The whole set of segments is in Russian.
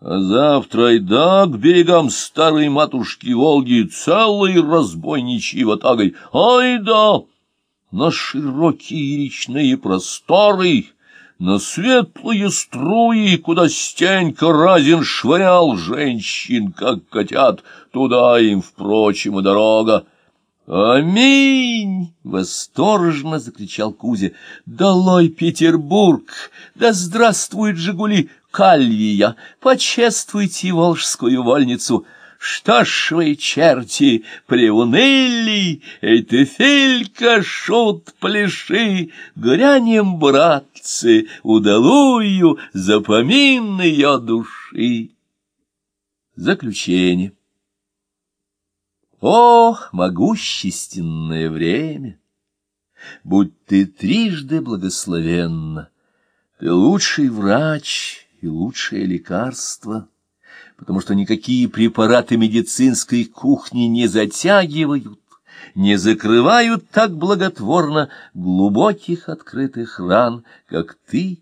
А завтра и да к берегам старой матушки Волги целой разбойничьей ватагой. Ай да! На широкие речные просторы, на светлые струи, куда Стенька Разин швырял женщин, как котят, туда им, впрочем, и дорога. «Аминь!» — восторженно закричал Кузя. «Долой Петербург! Да здравствует Жигули! Кальвия! Почествуйте Волжскую вольницу!» Что ж вы, черти, приуныли, Эй Филька, шут, пляши, Грянем, братцы, удалую Запомин ее души. Заключение о, могущественное время! Будь ты трижды благословенна, ты лучший врач и лучшее лекарство, потому что никакие препараты медицинской кухни не затягивают, не закрывают так благотворно глубоких открытых ран, как ты,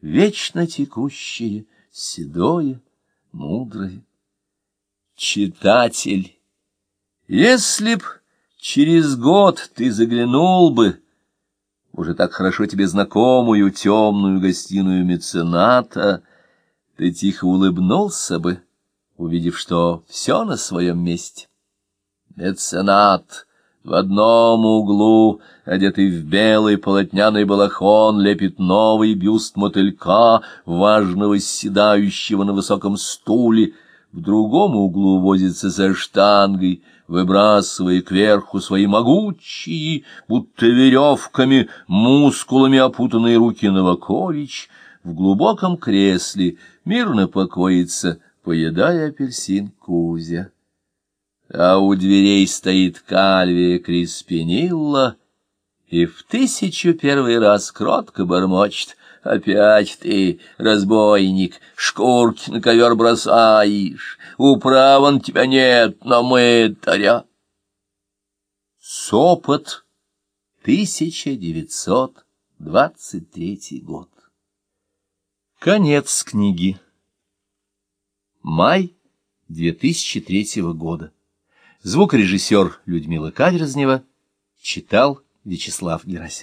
вечно текущее, седое, мудрое. Читатель! Если б через год ты заглянул бы, уже так хорошо тебе знакомую темную гостиную мецената, ты тихо улыбнулся бы, увидев, что все на своем месте. Меценат в одном углу, одетый в белый полотняный балахон, лепит новый бюст мотылька, важного седающего на высоком стуле, в другом углу возится за штангой — выбрасывая кверху свои могучие, будто веревками, мускулами опутанные руки Новакович, в глубоком кресле мирно покоится, поедая апельсин Кузя. А у дверей стоит Кальвия Криспинилла, и в тысячу первый раз кротко бормочет — Опять ты, разбойник, шкурки на ковер бросаешь, управа на тебя нет, но мы таря. Сопот, 1923 год. Конец книги. Май 2003 года. Звукорежиссер Людмила Каверзнева читал Вячеслав Герасимов.